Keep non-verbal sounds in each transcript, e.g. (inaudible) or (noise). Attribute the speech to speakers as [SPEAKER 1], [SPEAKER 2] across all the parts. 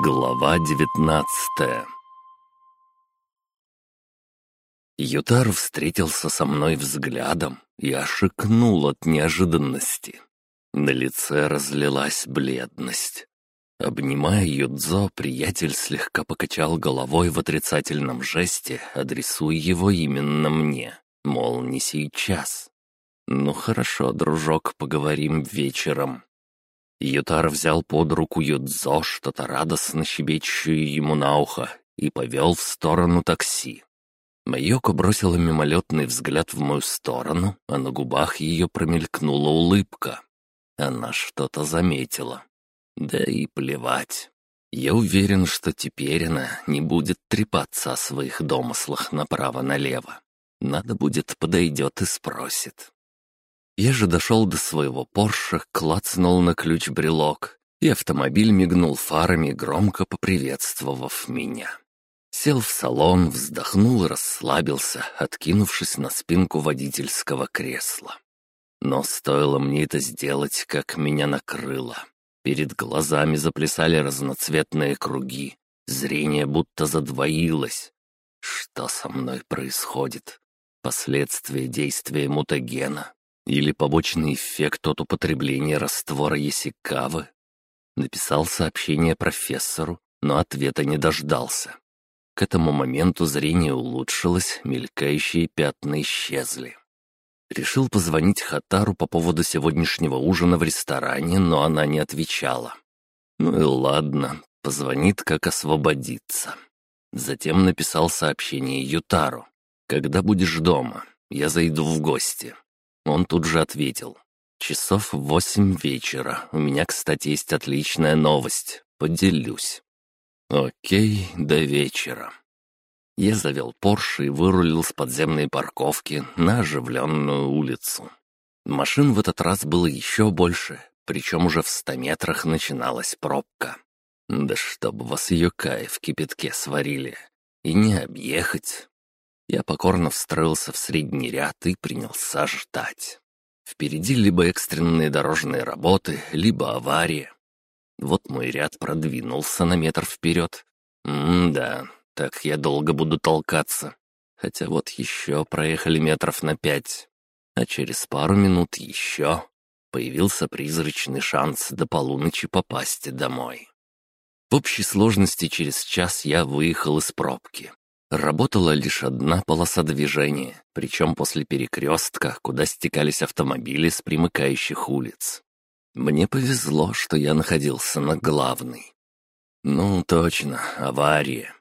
[SPEAKER 1] Глава девятнадцатая Ютар встретился со мной взглядом и ошикнул от неожиданности. На лице разлилась бледность. Обнимая Юдзо, приятель слегка покачал головой в отрицательном жесте, адресуя его именно мне, мол, не сейчас. «Ну хорошо, дружок, поговорим вечером». Ютар взял под руку Юдзо, что-то радостно щебечущее ему на ухо, и повел в сторону такси. Майоко бросила мимолетный взгляд в мою сторону, а на губах ее промелькнула улыбка. Она что-то заметила. Да и плевать. Я уверен, что теперь она не будет трепаться о своих домыслах направо-налево. Надо будет, подойдет и спросит. Я же дошел до своего Порше, клацнул на ключ брелок, и автомобиль мигнул фарами, громко поприветствовав меня. Сел в салон, вздохнул и расслабился, откинувшись на спинку водительского кресла. Но стоило мне это сделать, как меня накрыло. Перед глазами заплясали разноцветные круги, зрение будто задвоилось. Что со мной происходит? Последствия действия мутагена? Или побочный эффект от употребления раствора Есикавы? Написал сообщение профессору, но ответа не дождался. К этому моменту зрение улучшилось, мелькающие пятна исчезли. Решил позвонить Хатару по поводу сегодняшнего ужина в ресторане, но она не отвечала. Ну и ладно, позвонит, как освободиться. Затем написал сообщение Ютару. «Когда будешь дома? Я зайду в гости». Он тут же ответил. «Часов восемь вечера. У меня, кстати, есть отличная новость. Поделюсь». «Окей, до вечера». Я завел Порше и вырулил с подземной парковки на оживленную улицу. Машин в этот раз было еще больше, причем уже в ста метрах начиналась пробка. Да чтобы вас ее кайф в кипятке сварили. И не объехать. Я покорно встроился в средний ряд и принялся ждать. Впереди либо экстренные дорожные работы, либо авария. Вот мой ряд продвинулся на метр вперед. М-да, так я долго буду толкаться. Хотя вот еще проехали метров на пять. А через пару минут еще появился призрачный шанс до полуночи попасть домой. В общей сложности через час я выехал из пробки. Работала лишь одна полоса движения, причем после перекрестка, куда стекались автомобили с примыкающих улиц. Мне повезло, что я находился на главной. Ну, точно, авария.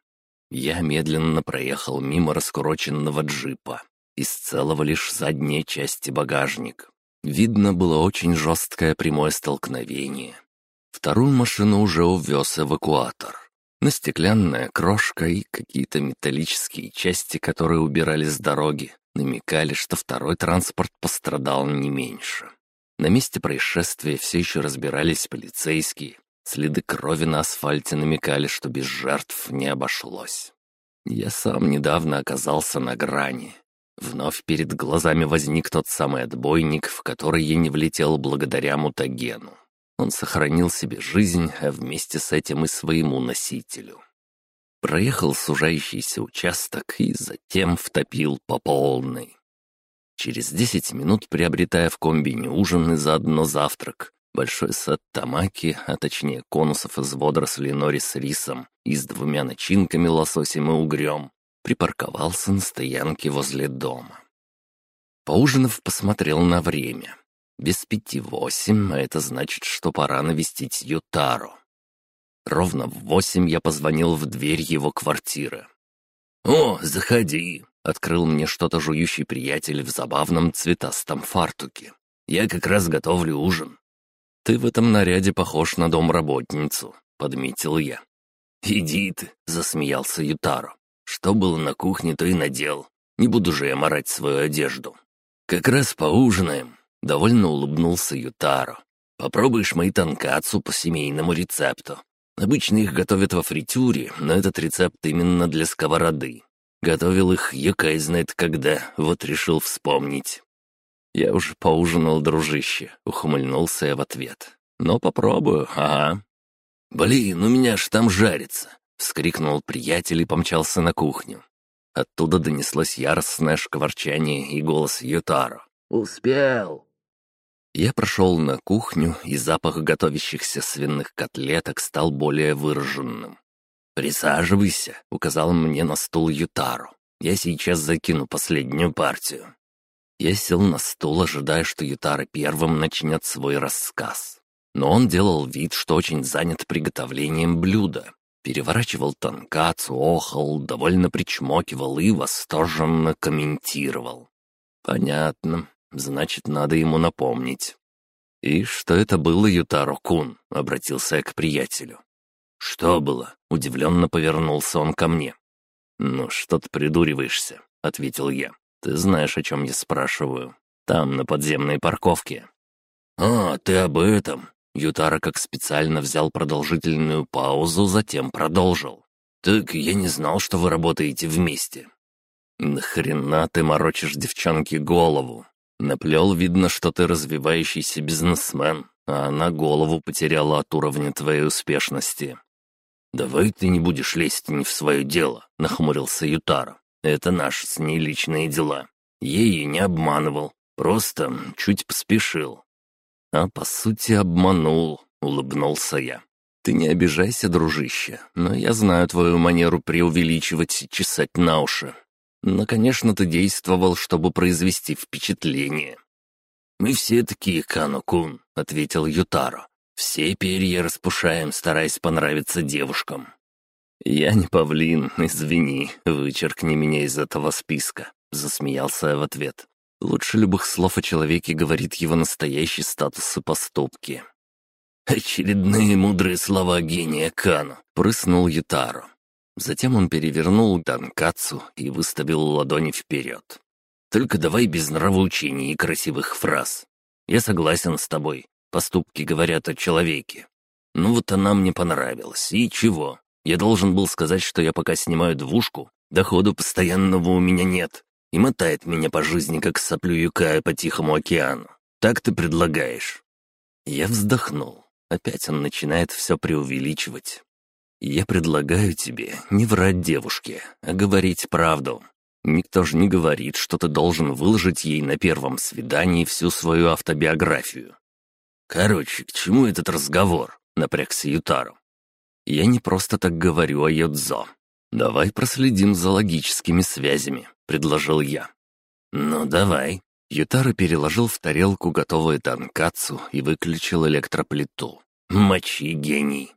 [SPEAKER 1] Я медленно проехал мимо раскуроченного джипа. Из целого лишь задней части багажник. Видно было очень жесткое прямое столкновение. Вторую машину уже увез эвакуатор. На стеклянная крошка и какие-то металлические части, которые убирали с дороги, намекали, что второй транспорт пострадал не меньше. На месте происшествия все еще разбирались полицейские. Следы крови на асфальте намекали, что без жертв не обошлось. Я сам недавно оказался на грани. Вновь перед глазами возник тот самый отбойник, в который я не влетел благодаря мутагену. Он сохранил себе жизнь, а вместе с этим и своему носителю. Проехал сужающийся участок и затем втопил по полной. Через десять минут, приобретая в комбине ужин и заодно завтрак, большой сет тамаки, а точнее конусов из водорослей нори с рисом и с двумя начинками лососем и угрем, припарковался на стоянке возле дома. Поужинав, посмотрел на время. Без пяти восемь, а это значит, что пора навестить Ютару. Ровно в восемь я позвонил в дверь его квартиры. «О, заходи!» — открыл мне что-то жующий приятель в забавном цветастом фартуке. «Я как раз готовлю ужин». «Ты в этом наряде похож на домработницу», — подметил я. «Иди ты», — засмеялся Ютаро. «Что было на кухне, то и надел. Не буду же я морать свою одежду. Как раз поужинаем. Довольно улыбнулся Ютаро. «Попробуешь мои танкацу по семейному рецепту. Обычно их готовят во фритюре, но этот рецепт именно для сковороды. Готовил их Юкай знает когда, вот решил вспомнить». «Я уже поужинал, дружище», — ухмыльнулся я в ответ. «Но попробую, ага». «Блин, у меня ж там жарится!» — вскрикнул приятель и помчался на кухню. Оттуда донеслось яростное шкварчание и голос Ютаро. «Успел!» Я прошел на кухню, и запах готовящихся свиных котлеток стал более выраженным. «Присаживайся», — указал мне на стул Ютаро. «Я сейчас закину последнюю партию». Я сел на стул, ожидая, что Ютара первым начнет свой рассказ. Но он делал вид, что очень занят приготовлением блюда. Переворачивал танкацу, охал, довольно причмокивал и восторженно комментировал. «Понятно. Значит, надо ему напомнить». «И что это было, Ютаро-кун?» — обратился я к приятелю. «Что было?» — удивленно повернулся он ко мне. «Ну, что ты придуриваешься?» — ответил я. Ты знаешь, о чем я спрашиваю. Там, на подземной парковке». «А, ты об этом?» Ютара как специально взял продолжительную паузу, затем продолжил. «Так я не знал, что вы работаете вместе». «Нахрена ты морочишь девчонке голову? Наплел, видно, что ты развивающийся бизнесмен, а она голову потеряла от уровня твоей успешности». «Давай ты не будешь лезть не в свое дело», — нахмурился Ютара. Это наши с ней личные дела. Я ее не обманывал, просто чуть поспешил». «А по сути обманул», — улыбнулся я. «Ты не обижайся, дружище, но я знаю твою манеру преувеличивать и чесать на уши. Но, конечно, ты действовал, чтобы произвести впечатление». «Мы все такие, Кану-кун», — ответил Ютаро. «Все перья распушаем, стараясь понравиться девушкам. «Я не павлин, извини, вычеркни меня из этого списка», — засмеялся я в ответ. «Лучше любых слов о человеке говорит его настоящий статус и поступки». «Очередные мудрые слова гения Кану», — прыснул Ютару. Затем он перевернул Данкацу и выставил ладони вперед. «Только давай без нравоучений и красивых фраз. Я согласен с тобой. Поступки говорят о человеке. Ну вот она мне понравилась. И чего? Я должен был сказать, что я пока снимаю двушку, доходу постоянного у меня нет, и мотает меня по жизни, как соплю юкая по Тихому океану. Так ты предлагаешь?» Я вздохнул. Опять он начинает все преувеличивать. «Я предлагаю тебе не врать девушке, а говорить правду. Никто же не говорит, что ты должен выложить ей на первом свидании всю свою автобиографию». «Короче, к чему этот разговор?» — напрягся Ютару. Я не просто так говорю о Йодзо. Давай проследим за логическими связями», — предложил я. «Ну, давай». Ютара переложил в тарелку готовую танкацу и выключил электроплиту. «Мочи, гений!»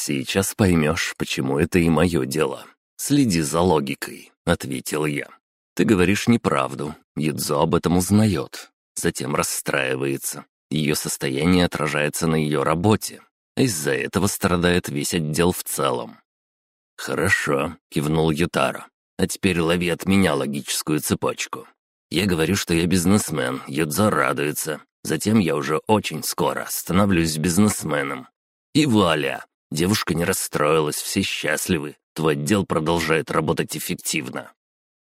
[SPEAKER 1] «Сейчас поймешь, почему это и мое дело. Следи за логикой», — ответил я. «Ты говоришь неправду. Юдзо об этом узнает. Затем расстраивается. Ее состояние отражается на ее работе. Из-за этого страдает весь отдел в целом. «Хорошо», — кивнул Ютара. «А теперь лови от меня логическую цепочку. Я говорю, что я бизнесмен, Юдзо радуется. Затем я уже очень скоро становлюсь бизнесменом. И вуаля! Девушка не расстроилась, все счастливы. Твой отдел продолжает работать эффективно».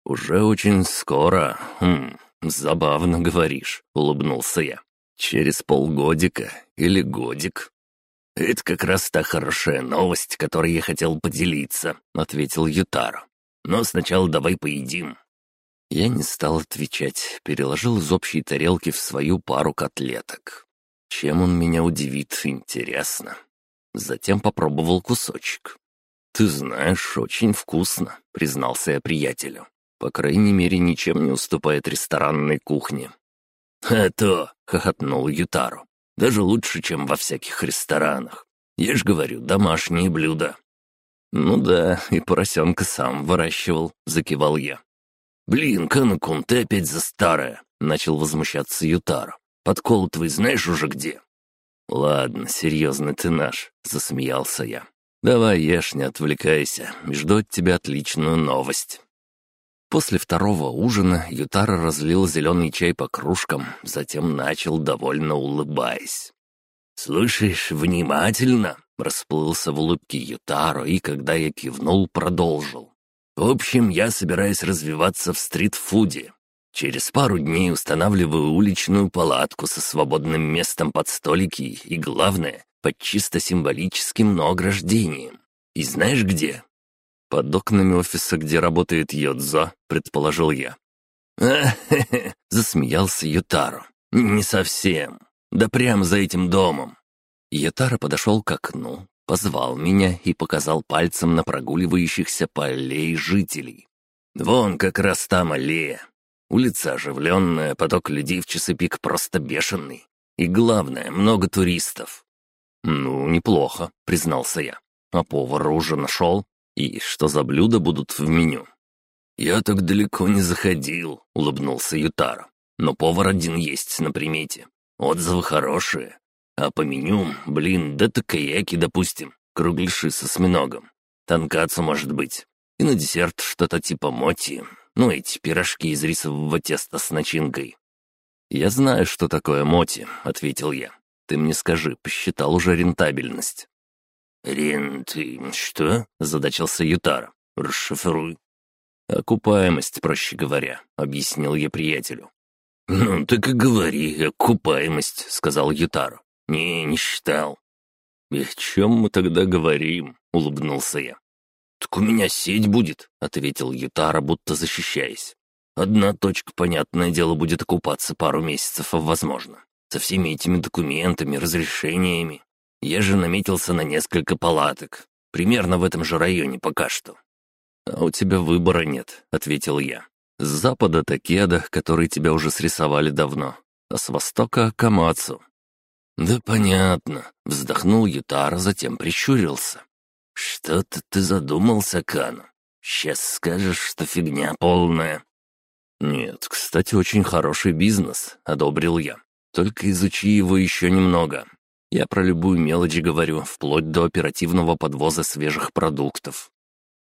[SPEAKER 1] «Уже очень скоро. Хм, забавно говоришь», — улыбнулся я. «Через полгодика или годик «Это как раз та хорошая новость, которой я хотел поделиться», — ответил Ютаро. «Но сначала давай поедим». Я не стал отвечать, переложил из общей тарелки в свою пару котлеток. Чем он меня удивит, интересно. Затем попробовал кусочек. «Ты знаешь, очень вкусно», — признался я приятелю. «По крайней мере, ничем не уступает ресторанной кухне». «А то!» — хохотнул Ютару. Даже лучше, чем во всяких ресторанах. Я ж говорю, домашние блюда». «Ну да, и поросенка сам выращивал», — закивал я. «Блин, Канакун, ты опять за старое», — начал возмущаться Ютара. «Подкол твой знаешь уже где?» «Ладно, серьезно ты наш», — засмеялся я. «Давай ешь, не отвлекайся, жду от тебя отличную новость». После второго ужина Ютара разлил зеленый чай по кружкам, затем начал, довольно улыбаясь. «Слушаешь внимательно?» — расплылся в улыбке Ютаро, и когда я кивнул, продолжил. «В общем, я собираюсь развиваться в стритфуде. Через пару дней устанавливаю уличную палатку со свободным местом под столики и, главное, под чисто символическим, но ограждением. И знаешь где?» «Под окнами офиса, где работает Йодзо», — предположил я. «А-хе-хе», (laughs) — засмеялся Ютаро. «Не совсем. Да прямо за этим домом». Ютаро подошел к окну, позвал меня и показал пальцем на прогуливающихся по аллее жителей. «Вон как раз там аллея. Улица оживленная, поток людей в часы пик просто бешеный. И главное, много туристов». «Ну, неплохо», — признался я. «А повара уже нашел? И что за блюда будут в меню?» «Я так далеко не заходил», — улыбнулся Ютаро. «Но повар один есть на примете. Отзывы хорошие. А по меню, блин, да такаяки, допустим, кругляши со осьминогом. Танкацу, может быть. И на десерт что-то типа моти. Ну, эти пирожки из рисового теста с начинкой. «Я знаю, что такое моти», — ответил я. «Ты мне скажи, посчитал уже рентабельность?» «Рент... что?» — задачился Ютара. «Расшифруй». «Окупаемость, проще говоря», — объяснил я приятелю. «Ну, так и говори, окупаемость», — сказал Ютаро. «Не, не считал». «И о чем мы тогда говорим?» — улыбнулся я. «Так у меня сеть будет», — ответил Ютара, будто защищаясь. «Одна точка, понятное дело, будет окупаться пару месяцев, возможно. Со всеми этими документами, разрешениями. Я же наметился на несколько палаток. Примерно в этом же районе пока что». «А у тебя выбора нет», — ответил я. «С запада Такеда, который тебя уже срисовали давно, а с востока — Камацу. «Да понятно», — вздохнул Ютара, затем прищурился. «Что-то ты задумался, Кану. Сейчас скажешь, что фигня полная». «Нет, кстати, очень хороший бизнес», — одобрил я. «Только изучи его еще немного. Я про любую мелочь говорю, вплоть до оперативного подвоза свежих продуктов.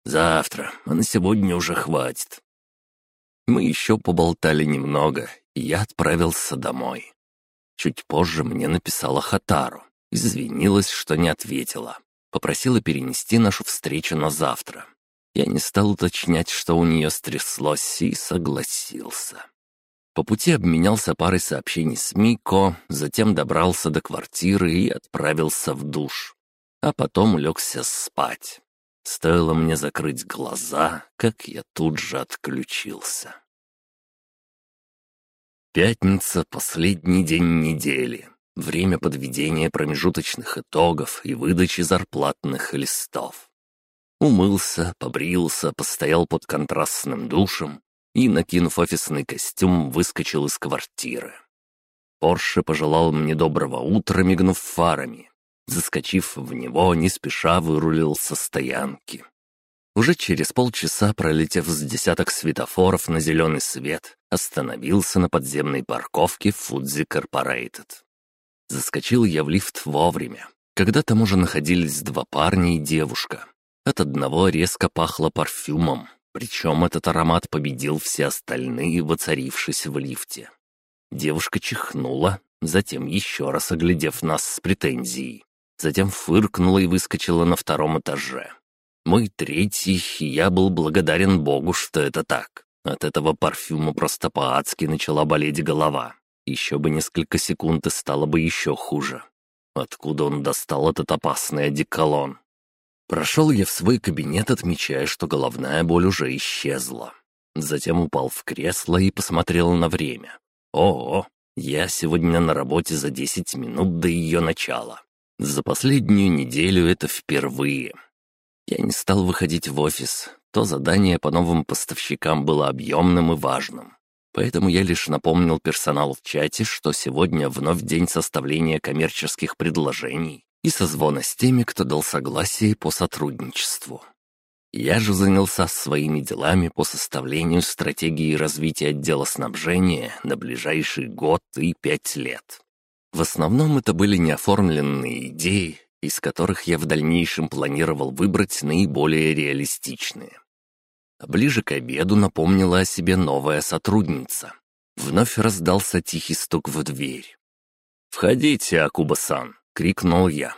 [SPEAKER 1] Завтра, а на сегодня уже хватит». Мы еще поболтали немного, и я отправился домой. Чуть позже мне написала Хатару. Извинилась, что не ответила. Попросила перенести нашу встречу на завтра. Я не стал уточнять, что у нее стряслось, и согласился. По пути обменялся парой сообщений с Мико, затем добрался до квартиры и отправился в душ. А потом улегся спать. Стоило мне закрыть глаза, как я тут же отключился. Пятница — последний день недели. Время подведения промежуточных итогов и выдачи зарплатных листов. Умылся, побрился, постоял под контрастным душем и, накинув офисный костюм, выскочил из квартиры. Порше пожелал мне доброго утра, мигнув фарами. Заскочив в него, не спеша вырулил со стоянки. Уже через полчаса, пролетев с десяток светофоров на зеленый свет, остановился на подземной парковке Фудзи Корпорейтед. Заскочил я в лифт вовремя. Когда там уже находились два парня и девушка. От одного резко пахло парфюмом, причем этот аромат победил все остальные, воцарившись в лифте. Девушка чихнула, затем еще раз оглядев нас с претензией. Затем фыркнула и выскочила на втором этаже. Мой третий, я был благодарен Богу, что это так. От этого парфюма просто по-адски начала болеть голова. Еще бы несколько секунд и стало бы еще хуже. Откуда он достал этот опасный одеколон? Прошел я в свой кабинет, отмечая, что головная боль уже исчезла. Затем упал в кресло и посмотрел на время. О, я сегодня на работе за 10 минут до ее начала. За последнюю неделю это впервые. Я не стал выходить в офис. То задание по новым поставщикам было объемным и важным. Поэтому я лишь напомнил персоналу в чате, что сегодня вновь день составления коммерческих предложений и созвона с теми, кто дал согласие по сотрудничеству. Я же занялся своими делами по составлению стратегии развития отдела снабжения на ближайший год и пять лет. В основном это были неоформленные идеи, из которых я в дальнейшем планировал выбрать наиболее реалистичные. Ближе к обеду напомнила о себе новая сотрудница. Вновь раздался тихий стук в дверь. «Входите, Акуба-сан!» — крикнул я.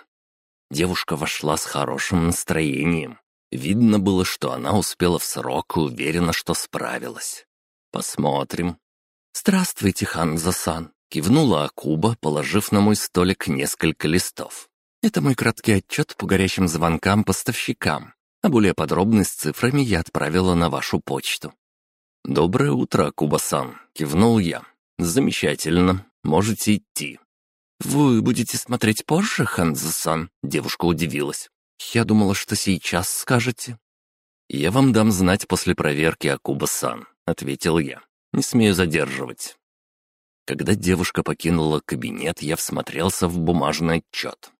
[SPEAKER 1] Девушка вошла с хорошим настроением. Видно было, что она успела в срок и уверена, что справилась. «Посмотрим». «Здравствуйте, Ханза-сан!» — кивнула Акуба, положив на мой столик несколько листов. Это мой краткий отчет по горячим звонкам поставщикам, а более подробный с цифрами я отправила на вашу почту». «Доброе утро, Кубасан», — кивнул я. «Замечательно. Можете идти». «Вы будете смотреть позже, Ханзасан?» — девушка удивилась. «Я думала, что сейчас скажете». «Я вам дам знать после проверки, Акуба-сан», — ответил я. «Не смею задерживать». Когда девушка покинула кабинет, я всмотрелся в бумажный отчет.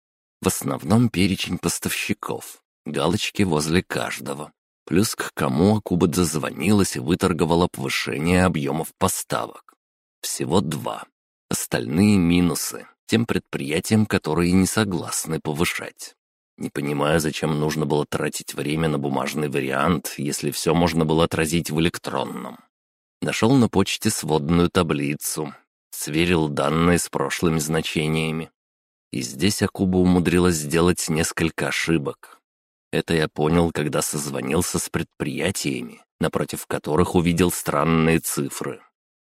[SPEAKER 1] В основном перечень поставщиков, галочки возле каждого. Плюс к кому Акуба дозвонилась и выторговала повышение объемов поставок. Всего два. Остальные минусы тем предприятиям, которые не согласны повышать. Не понимаю, зачем нужно было тратить время на бумажный вариант, если все можно было отразить в электронном. Нашел на почте сводную таблицу, сверил данные с прошлыми значениями. И здесь Акуба умудрилась сделать несколько ошибок. Это я понял, когда созвонился с предприятиями, напротив которых увидел странные цифры.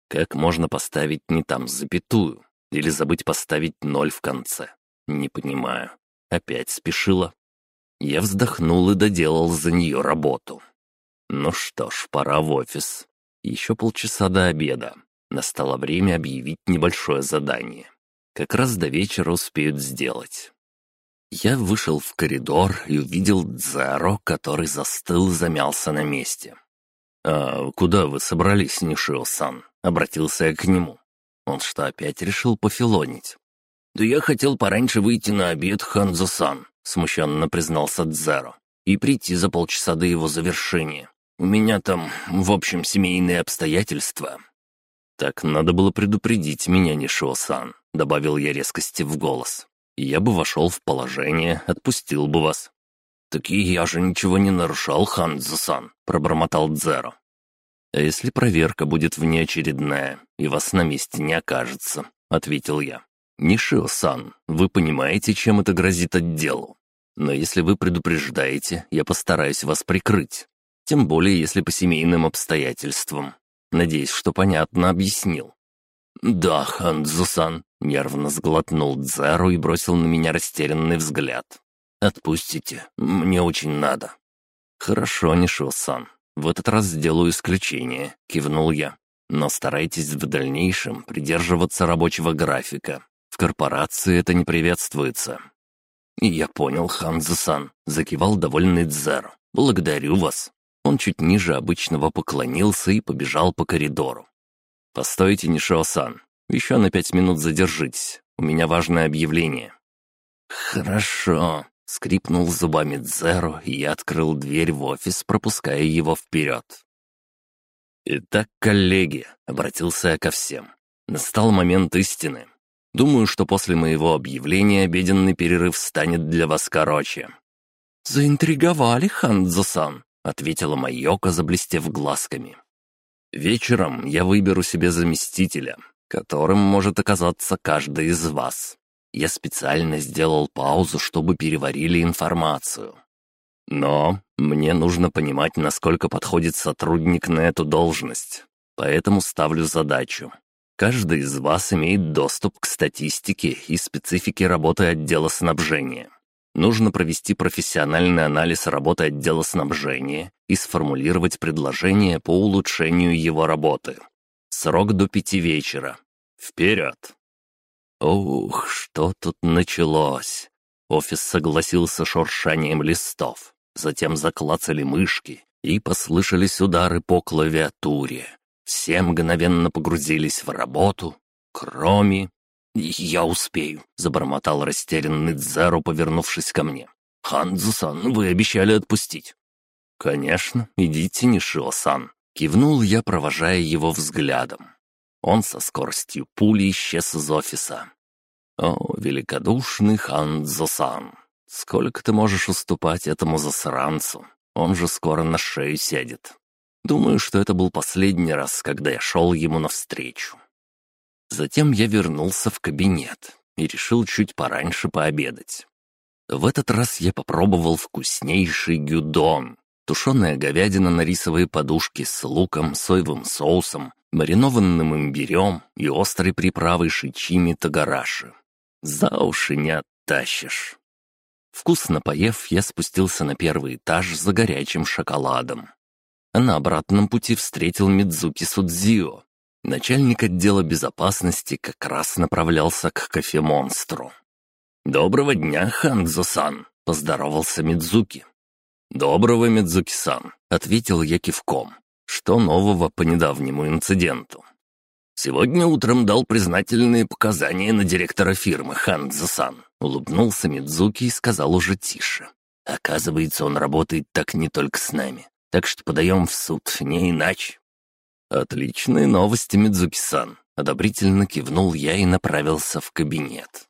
[SPEAKER 1] Как можно поставить не там запятую? Или забыть поставить ноль в конце? Не понимаю. Опять спешила. Я вздохнул и доделал за нее работу. Ну что ж, пора в офис. Еще полчаса до обеда. Настало время объявить небольшое задание. Как раз до вечера успеют сделать. Я вышел в коридор и увидел Дзаро, который застыл и замялся на месте. «А куда вы собрались, Нишио-сан?» — обратился я к нему. Он что, опять решил пофилонить? «Да я хотел пораньше выйти на обед, Ханзо-сан», — смущенно признался Дзеро, «и прийти за полчаса до его завершения. У меня там, в общем, семейные обстоятельства». «Так надо было предупредить меня, Нишо-сан», — добавил я резкости в голос. «Я бы вошел в положение, отпустил бы вас». «Так и я же ничего не нарушал, Ханзо-сан», — пробормотал Дзеро. «А если проверка будет внеочередная, и вас на месте не окажется?» — ответил я. «Нишио-сан, вы понимаете, чем это грозит отделу? Но если вы предупреждаете, я постараюсь вас прикрыть. Тем более, если по семейным обстоятельствам. Надеюсь, что понятно объяснил». «Да, Ханзу-сан», — нервно сглотнул Дзару и бросил на меня растерянный взгляд. «Отпустите, мне очень надо». «Хорошо, Нишо-сан, «В этот раз сделаю исключение», — кивнул я. «Но старайтесь в дальнейшем придерживаться рабочего графика. В корпорации это не приветствуется». «Я понял, Ханзо-сан», — закивал довольный Дзер. «Благодарю вас». Он чуть ниже обычного поклонился и побежал по коридору. «Постойте, Нишио-сан. Еще на пять минут задержитесь. У меня важное объявление». «Хорошо», Скрипнул зубами Дзеро, и открыл дверь в офис, пропуская его вперед. «Итак, коллеги», — обратился я ко всем, — «настал момент истины. Думаю, что после моего объявления обеденный перерыв станет для вас короче». «Заинтриговали, Ханзо-сан», — ответила Майока, заблестев глазками. «Вечером я выберу себе заместителя, которым может оказаться каждый из вас. Я специально сделал паузу, чтобы переварили информацию. Но мне нужно понимать, насколько подходит сотрудник на эту должность. Поэтому ставлю задачу. Каждый из вас имеет доступ к статистике и специфике работы отдела снабжения. Нужно провести профессиональный анализ работы отдела снабжения и сформулировать предложение по улучшению его работы. Срок до пяти вечера. Вперед! Ух, что тут началось? Офис согласился шуршанием листов. Затем заклацали мышки, и послышались удары по клавиатуре. Все мгновенно погрузились в работу, кроме... «Я успею», — забормотал растерянный Дзару, повернувшись ко мне. «Ханзу-сан, вы обещали отпустить». «Конечно, идите, Нишио-сан», — кивнул я, провожая его взглядом. Он со скоростью пули исчез из офиса. «О, великодушный Ханзо-сан, сколько ты можешь уступать этому засранцу? Он же скоро на шею сядет». Думаю, что это был последний раз, когда я шел ему навстречу. Затем я вернулся в кабинет и решил чуть пораньше пообедать. В этот раз я попробовал вкуснейший гюдон. Тушеная говядина на рисовой подушке с луком, соевым соусом, маринованным имбирем и острой приправой шичими тагараши. За уши не оттащишь. Вкусно поев, я спустился на первый этаж за горячим шоколадом. А на обратном пути встретил Мидзуки Судзио. Начальник отдела безопасности как раз направлялся к кофемонстру. «Доброго дня, Ханзо-сан!» — поздоровался Мидзуки. «Доброго, Мидзуки-сан!» — ответил я кивком. «Что нового по недавнему инциденту?» «Сегодня утром дал признательные показания на директора фирмы Ханзо-сан», — улыбнулся Мидзуки и сказал уже тише. «Оказывается, он работает так не только с нами, так что подаем в суд, не иначе». «Отличные новости, Мидзуки-сан», — одобрительно кивнул я и направился в кабинет.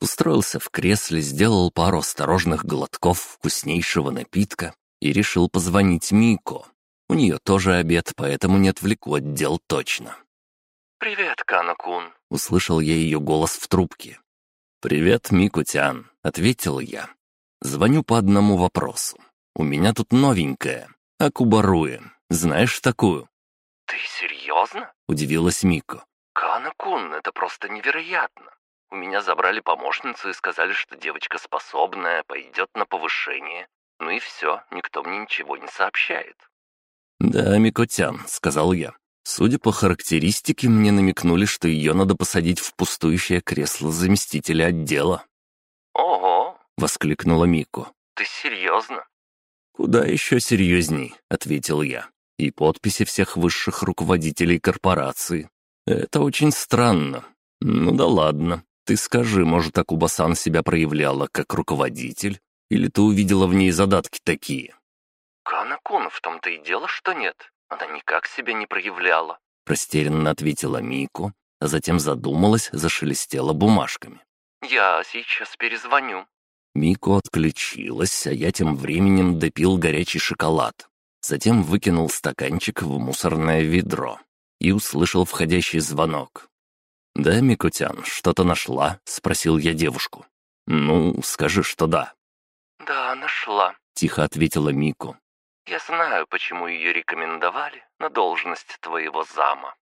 [SPEAKER 1] Устроился в кресле, сделал пару осторожных глотков вкуснейшего напитка и решил позвонить Мико. У нее тоже обед, поэтому не отвлеку от дел точно.
[SPEAKER 2] «Привет, Канакун», —
[SPEAKER 1] услышал я ее голос в трубке. «Привет, Микутян», — ответил я. «Звоню по одному вопросу. У меня тут новенькая. Акубаруэ. Знаешь такую?»
[SPEAKER 2] «Ты серьезно?»
[SPEAKER 1] — удивилась Мико.
[SPEAKER 2] «Канакун, это просто невероятно. У меня забрали помощницу и сказали, что девочка способная, пойдет на повышение. Ну и все, никто мне ничего не сообщает».
[SPEAKER 1] «Да, Микотян», — сказал я. Судя по характеристике, мне намекнули, что ее надо посадить в пустующее кресло заместителя отдела.
[SPEAKER 2] «Ого!»
[SPEAKER 1] — воскликнула Мико.
[SPEAKER 2] «Ты серьезно?»
[SPEAKER 1] «Куда еще серьезней?» — ответил я. «И подписи всех высших руководителей корпорации. Это очень странно. Ну да ладно. Ты скажи, может, Акубасан себя проявляла как руководитель? Или ты увидела в ней задатки такие?»
[SPEAKER 2] «Канакун, в том-то и дело, что нет. Она никак себя не проявляла.
[SPEAKER 1] Растерянно ответила Мику, а затем задумалась, зашелестела бумажками.
[SPEAKER 2] «Я сейчас перезвоню».
[SPEAKER 1] Мику отключилась, а я тем временем допил горячий шоколад. Затем выкинул стаканчик в мусорное ведро и услышал входящий звонок. «Да, Микутян, что-то нашла?» — спросил я девушку. «Ну, скажи, что да».
[SPEAKER 2] «Да, нашла», —
[SPEAKER 1] тихо ответила Мику.
[SPEAKER 2] Я знаю, почему ее рекомендовали на должность твоего зама.